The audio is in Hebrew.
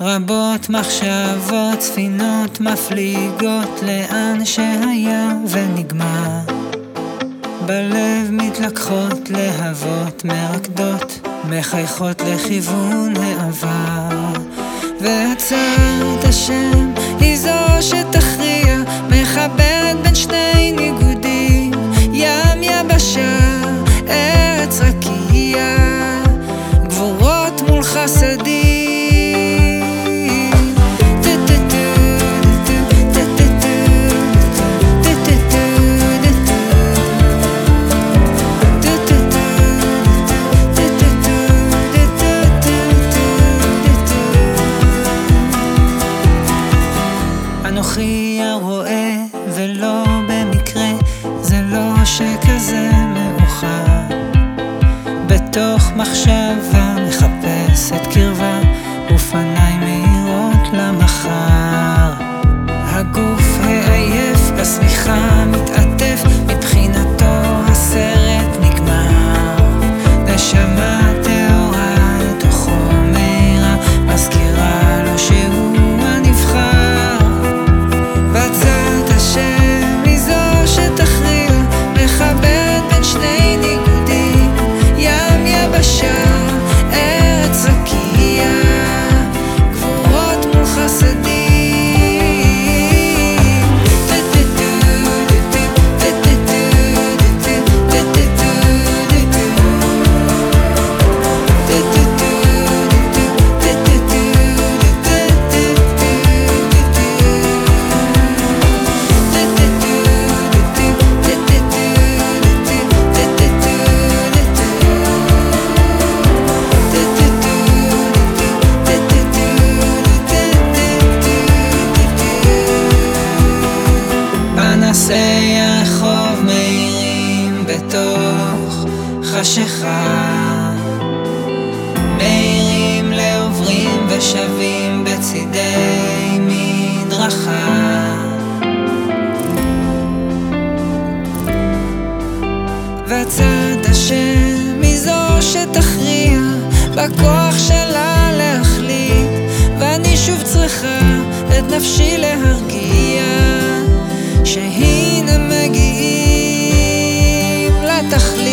רבות מחשבות, ספינות מפליגות לאן שהיה ונגמר. בלב מתלקחות להבות מרקדות, מחייכות לכיוון העבר. והצעת השם היא זו שתכריע, אנוכי הרואה ולא במקרה, זה לא שכזה מאוחר. בתוך מחשבה מחפשת קרבה, בחשיכה מאירים לעוברים ושבים בצידי מדרכה. וצד השם היא זו שתכריע בכוח שלה להחליט ואני שוב צריכה את נפשי להרגיע שהנה מגיעים לתכלית.